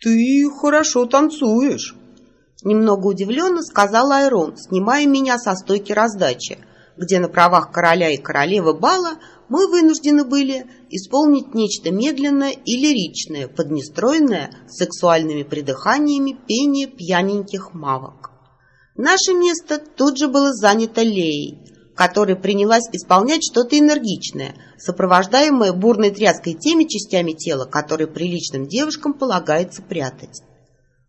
«Ты хорошо танцуешь», — немного удивленно сказал Айрон, снимая меня со стойки раздачи, где на правах короля и королевы бала мы вынуждены были исполнить нечто медленное и лиричное, поднестроенное сексуальными придыханиями пение пьяненьких мавок. Наше место тут же было занято Леей, которая принялась исполнять что-то энергичное, сопровождаемое бурной тряской теми частями тела, которые приличным девушкам полагается прятать.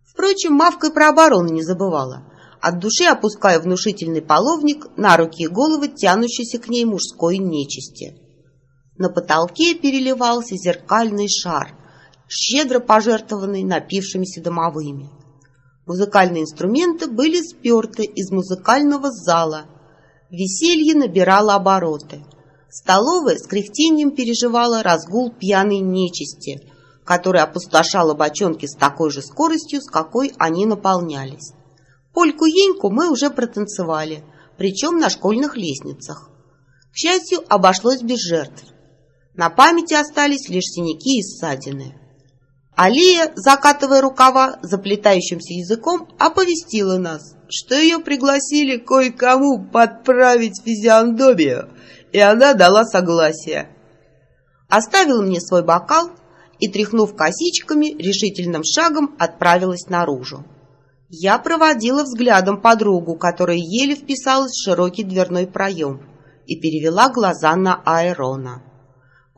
Впрочем, Мавка и про оборону не забывала, от души опуская внушительный половник на руки и головы тянущейся к ней мужской нечисти. На потолке переливался зеркальный шар, щедро пожертвованный напившимися домовыми. Музыкальные инструменты были сперты из музыкального зала. Веселье набирало обороты. Столовая с кряхтением переживала разгул пьяной нечисти, которая опустошала бочонки с такой же скоростью, с какой они наполнялись. Польку-еньку мы уже протанцевали, причем на школьных лестницах. К счастью, обошлось без жертв. На памяти остались лишь синяки и ссадины. Алия, закатывая рукава заплетающимся языком, оповестила нас, что ее пригласили кое-кому подправить физиономию, и она дала согласие. Оставила мне свой бокал и, тряхнув косичками, решительным шагом отправилась наружу. Я проводила взглядом подругу, которая еле вписалась в широкий дверной проем, и перевела глаза на Айрона.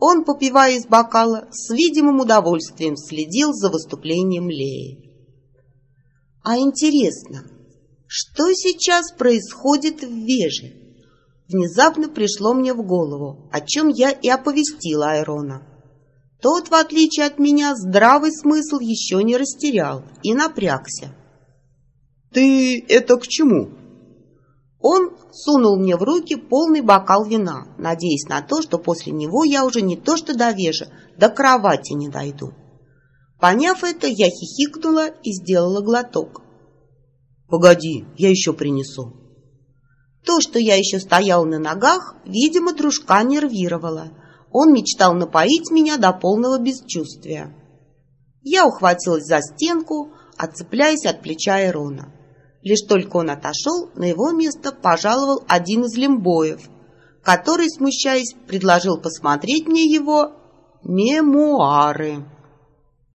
Он, попивая из бокала, с видимым удовольствием следил за выступлением Леи. А интересно, что сейчас происходит в Веже? Внезапно пришло мне в голову, о чем я и оповестила Айрона. Тот, в отличие от меня, здравый смысл еще не растерял и напрягся. «Ты это к чему?» Он сунул мне в руки полный бокал вина, надеясь на то, что после него я уже не то что до вежа, до кровати не дойду. Поняв это, я хихикнула и сделала глоток. «Погоди, я еще принесу». То, что я еще стояла на ногах, видимо, дружка нервировало. Он мечтал напоить меня до полного бесчувствия. Я ухватилась за стенку, отцепляясь от плеча Ирона. Лишь только он отошел, на его место пожаловал один из лимбоев, который, смущаясь, предложил посмотреть мне его мемуары.